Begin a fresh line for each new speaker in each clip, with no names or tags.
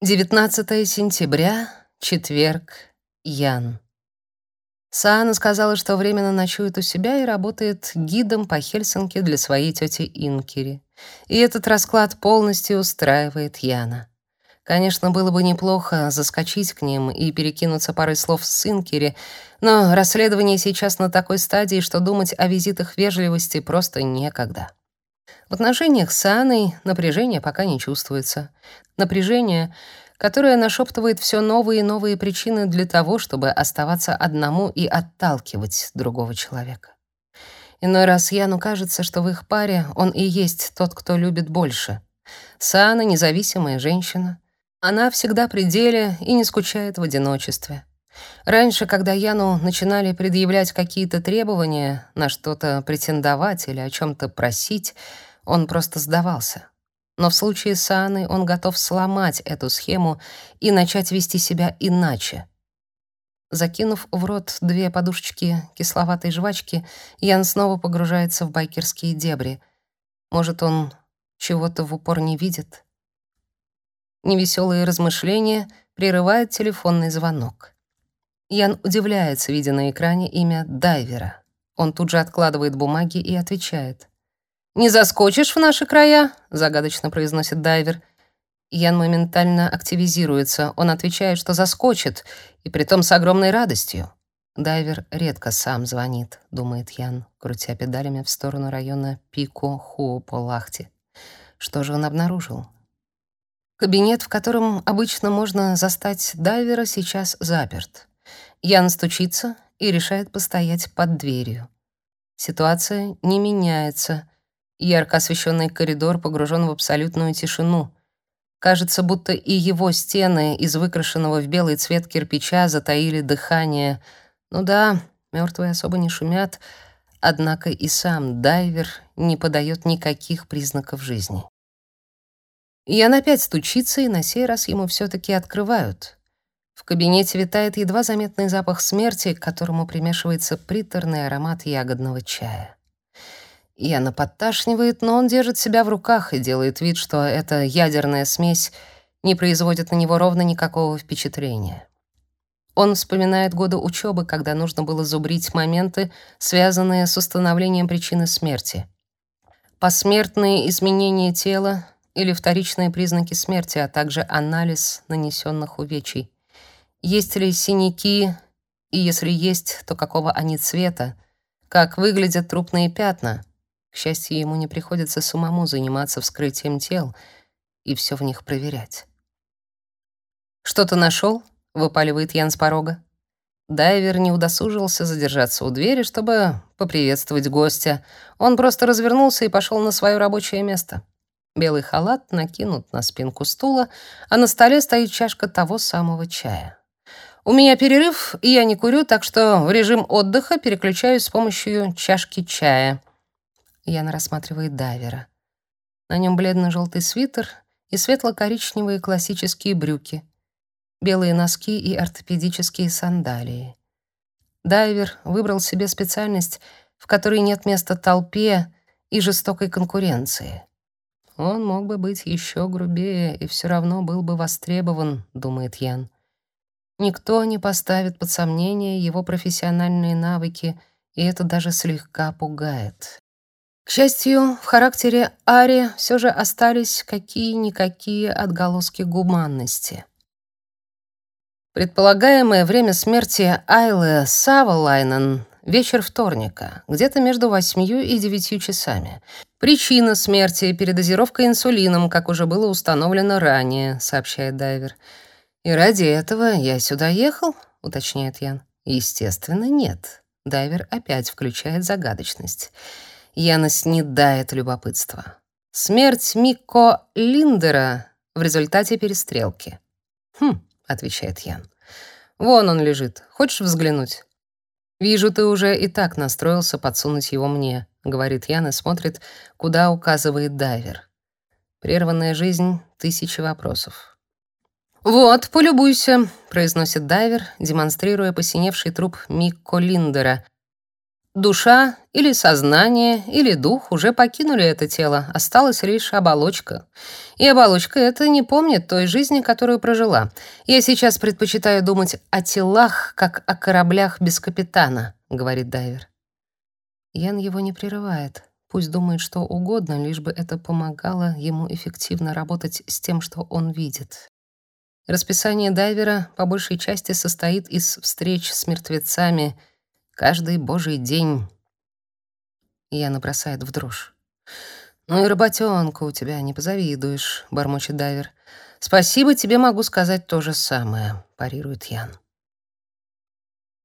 19 сентября, четверг, Ян. Саана сказала, что временно ночует у себя и работает гидом по Хельсинки для своей тети Инкери. И этот расклад полностью устраивает Яна. Конечно, было бы неплохо заскочить к ним и перекинуться парой слов с Инкери, но расследование сейчас на такой стадии, что думать о визитах вежливости просто некогда. В отношениях с Анной напряжение пока не чувствуется. Напряжение, которое нашептывает все новые и новые причины для того, чтобы оставаться одному и отталкивать другого человека. Иной раз Яну кажется, что в их паре он и есть тот, кто любит больше. Саана — независимая женщина. Она всегда при деле и не скучает в одиночестве. Раньше, когда Яну начинали предъявлять какие-то требования, на что-то претендовать или о чем то просить, он просто сдавался. Но в случае с Анной он готов сломать эту схему и начать вести себя иначе. Закинув в рот две подушечки кисловатой жвачки, Ян снова погружается в байкерские дебри. Может, он чего-то в упор не видит? Невеселые размышления прерывает телефонный звонок. Ян удивляется, видя на экране имя дайвера. Он тут же откладывает бумаги и отвечает. «Не заскочишь в наши края?» — загадочно произносит дайвер. Ян моментально активизируется. Он отвечает, что заскочит, и притом с огромной радостью. Дайвер редко сам звонит, думает Ян, крутя педалями в сторону района Пико-Хуополахти. Что же он обнаружил? Кабинет, в котором обычно можно застать дайвера, сейчас заперт. Ян стучится и решает постоять под дверью. Ситуация не меняется. Ярко освещенный коридор погружен в абсолютную тишину. Кажется, будто и его стены из выкрашенного в белый цвет кирпича затаили дыхание. Ну да, мертвые особо не шумят, однако и сам дайвер не подает никаких признаков жизни. Ян опять стучится, и на сей раз ему все таки открывают. В кабинете витает едва заметный запах смерти, к которому примешивается приторный аромат ягодного чая. Яна подташнивает, но он держит себя в руках и делает вид, что эта ядерная смесь не производит на него ровно никакого впечатления. Он вспоминает годы учебы, когда нужно было зубрить моменты, связанные с установлением причины смерти. Посмертные изменения тела или вторичные признаки смерти, а также анализ нанесенных увечий. Есть ли синяки, и если есть, то какого они цвета? Как выглядят трупные пятна? К счастью, ему не приходится самому заниматься вскрытием тел и все в них проверять. «Что-то нашел?» — выпаливает Ян с порога. Дайвер не удосужился задержаться у двери, чтобы поприветствовать гостя. Он просто развернулся и пошел на свое рабочее место. Белый халат накинут на спинку стула, а на столе стоит чашка того самого чая. У меня перерыв, и я не курю, так что в режим отдыха переключаюсь с помощью чашки чая. Яна рассматривает дайвера. На нем бледно-желтый свитер и светло-коричневые классические брюки, белые носки и ортопедические сандалии. Дайвер выбрал себе специальность, в которой нет места толпе и жестокой конкуренции. Он мог бы быть еще грубее и все равно был бы востребован, думает Ян. Никто не поставит под сомнение его профессиональные навыки, и это даже слегка пугает. К счастью, в характере Ари все же остались какие-никакие отголоски гуманности. Предполагаемое время смерти Айлы Савалайнен — вечер вторника, где-то между восьмью и девятью часами. Причина смерти — передозировка инсулином, как уже было установлено ранее, сообщает дайвер. «И ради этого я сюда ехал?» — уточняет Ян. «Естественно, нет». Дайвер опять включает загадочность. Яна снедает любопытство. Смерть Микко Линдера в результате перестрелки. «Хм», — отвечает Ян. «Вон он лежит. Хочешь взглянуть?» «Вижу, ты уже и так настроился подсунуть его мне», — говорит Ян и смотрит, куда указывает дайвер. Прерванная жизнь — тысячи вопросов. «Вот, полюбуйся», — произносит дайвер, демонстрируя посиневший труп Микко Линдера — Душа или сознание, или дух уже покинули это тело, осталась лишь оболочка. И оболочка эта не помнит той жизни, которую прожила. Я сейчас предпочитаю думать о телах, как о кораблях без капитана, говорит дайвер. Ян его не прерывает. Пусть думает что угодно, лишь бы это помогало ему эффективно работать с тем, что он видит. Расписание дайвера по большей части состоит из встреч с мертвецами, Каждый божий день. Я набросает в дрожь. «Ну и работенка у тебя, не позавидуешь», — бормочет дайвер. «Спасибо тебе могу сказать то же самое», — парирует Ян.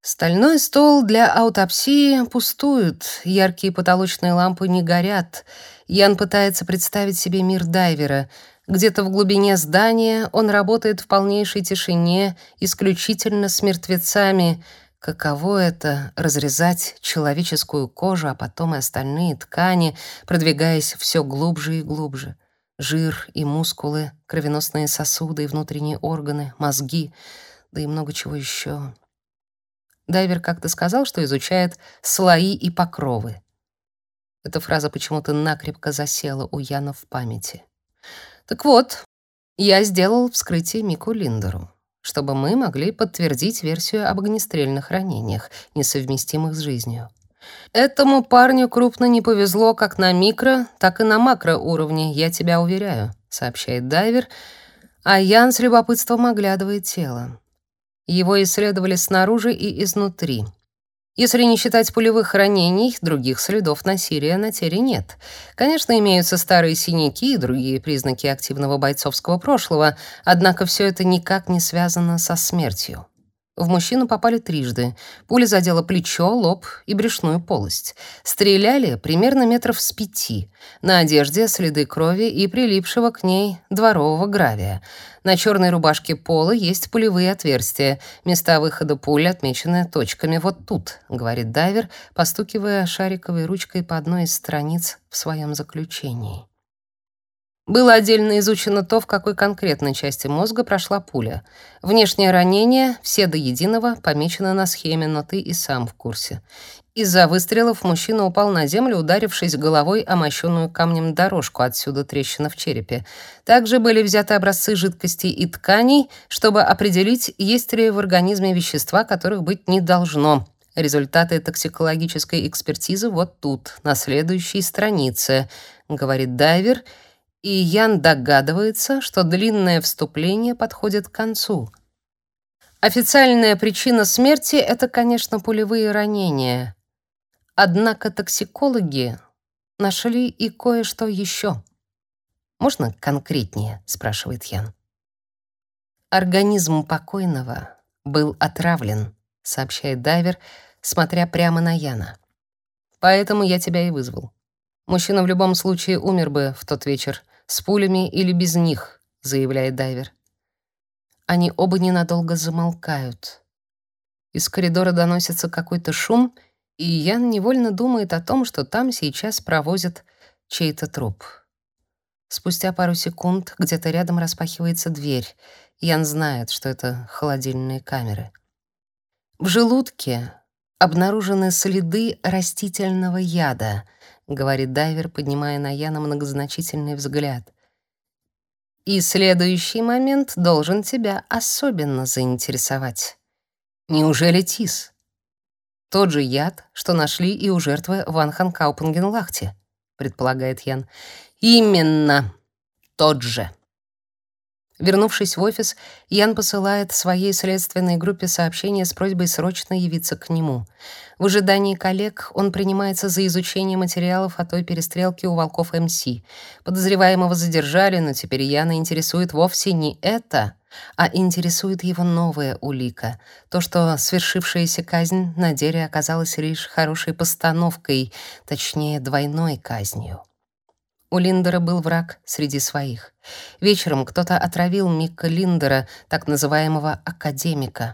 Стальной стол для аутопсии пустует, яркие потолочные лампы не горят. Ян пытается представить себе мир дайвера. Где-то в глубине здания он работает в полнейшей тишине, исключительно с мертвецами — Каково это — разрезать человеческую кожу, а потом и остальные ткани, продвигаясь все глубже и глубже. Жир и мускулы, кровеносные сосуды и внутренние органы, мозги, да и много чего еще. Дайвер как-то сказал, что изучает слои и покровы. Эта фраза почему-то накрепко засела у Яна в памяти. Так вот, я сделал вскрытие Мику Линдеру чтобы мы могли подтвердить версию об огнестрельных ранениях, несовместимых с жизнью. Этому парню крупно не повезло как на микро, так и на макроуровне, я тебя уверяю, сообщает дайвер, а Ян с любопытством оглядывает тело. Его исследовали снаружи и изнутри. Если не считать пулевых ранений, других следов насилия на теле нет. Конечно, имеются старые синяки и другие признаки активного бойцовского прошлого, однако все это никак не связано со смертью. В мужчину попали трижды. Пуля задела плечо, лоб и брюшную полость. Стреляли примерно метров с пяти. На одежде следы крови и прилипшего к ней дворового гравия. На черной рубашке пола есть пулевые отверстия. Места выхода пули отмечены точками вот тут, говорит дайвер, постукивая шариковой ручкой по одной из страниц в своем заключении. Было отдельно изучено то, в какой конкретной части мозга прошла пуля. Внешнее ранение, все до единого, помечено на схеме, но ты и сам в курсе. Из-за выстрелов мужчина упал на землю, ударившись головой о мощенную камнем дорожку, отсюда трещина в черепе. Также были взяты образцы жидкостей и тканей, чтобы определить, есть ли в организме вещества, которых быть не должно. Результаты токсикологической экспертизы вот тут, на следующей странице, говорит дайвер — и Ян догадывается, что длинное вступление подходит к концу. Официальная причина смерти — это, конечно, пулевые ранения. Однако токсикологи нашли и кое-что еще. «Можно конкретнее?» — спрашивает Ян. «Организм покойного был отравлен», — сообщает дайвер, смотря прямо на Яна. «Поэтому я тебя и вызвал. Мужчина в любом случае умер бы в тот вечер, с пулями или без них, заявляет дайвер. Они оба ненадолго замолкают. Из коридора доносится какой-то шум, и Ян невольно думает о том, что там сейчас провозят чей-то труп. Спустя пару секунд где-то рядом распахивается дверь. Ян знает, что это холодильные камеры. В желудке обнаружены следы растительного яда — говорит дайвер, поднимая на Яна многозначительный взгляд. И следующий момент должен тебя особенно заинтересовать. Неужели тис? Тот же яд, что нашли и у жертвы в Анханкаупенгенлахте, предполагает Ян. Именно тот же. Вернувшись в офис, Ян посылает своей следственной группе сообщение с просьбой срочно явиться к нему. В ожидании коллег он принимается за изучение материалов о той перестрелке у волков МС. Подозреваемого задержали, но теперь Яна интересует вовсе не это, а интересует его новая улика. То, что свершившаяся казнь на деле оказалась лишь хорошей постановкой, точнее, двойной казнью. У Линдера был враг среди своих. Вечером кто-то отравил Мика Линдера, так называемого академика.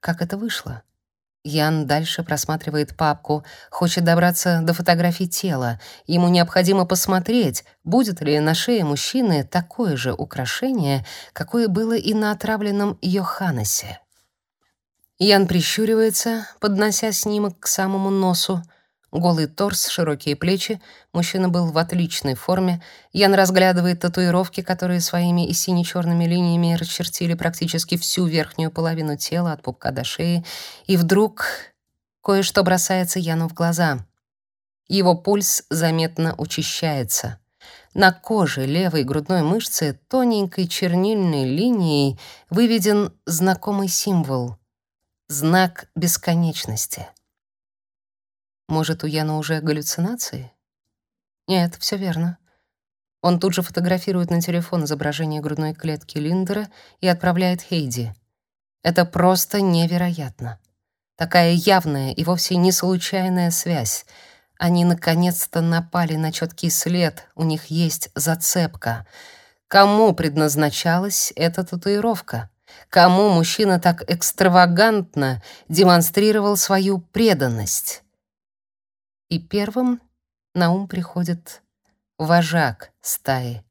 Как это вышло? Ян дальше просматривает папку, хочет добраться до фотографий тела. Ему необходимо посмотреть, будет ли на шее мужчины такое же украшение, какое было и на отравленном Йоханнесе. Ян прищуривается, поднося снимок к самому носу. Голый торс, широкие плечи. Мужчина был в отличной форме. Ян разглядывает татуировки, которые своими и сине-черными линиями расчертили практически всю верхнюю половину тела от пупка до шеи. И вдруг кое-что бросается Яну в глаза. Его пульс заметно учащается. На коже левой грудной мышцы тоненькой чернильной линией выведен знакомый символ — знак бесконечности. Может, у Яна уже галлюцинации? Нет, все верно. Он тут же фотографирует на телефон изображение грудной клетки Линдера и отправляет Хейди. Это просто невероятно. Такая явная и вовсе не случайная связь. Они наконец-то напали на четкий след, у них есть зацепка. Кому предназначалась эта татуировка? Кому мужчина так экстравагантно демонстрировал свою преданность? И первым на ум приходит вожак стаи,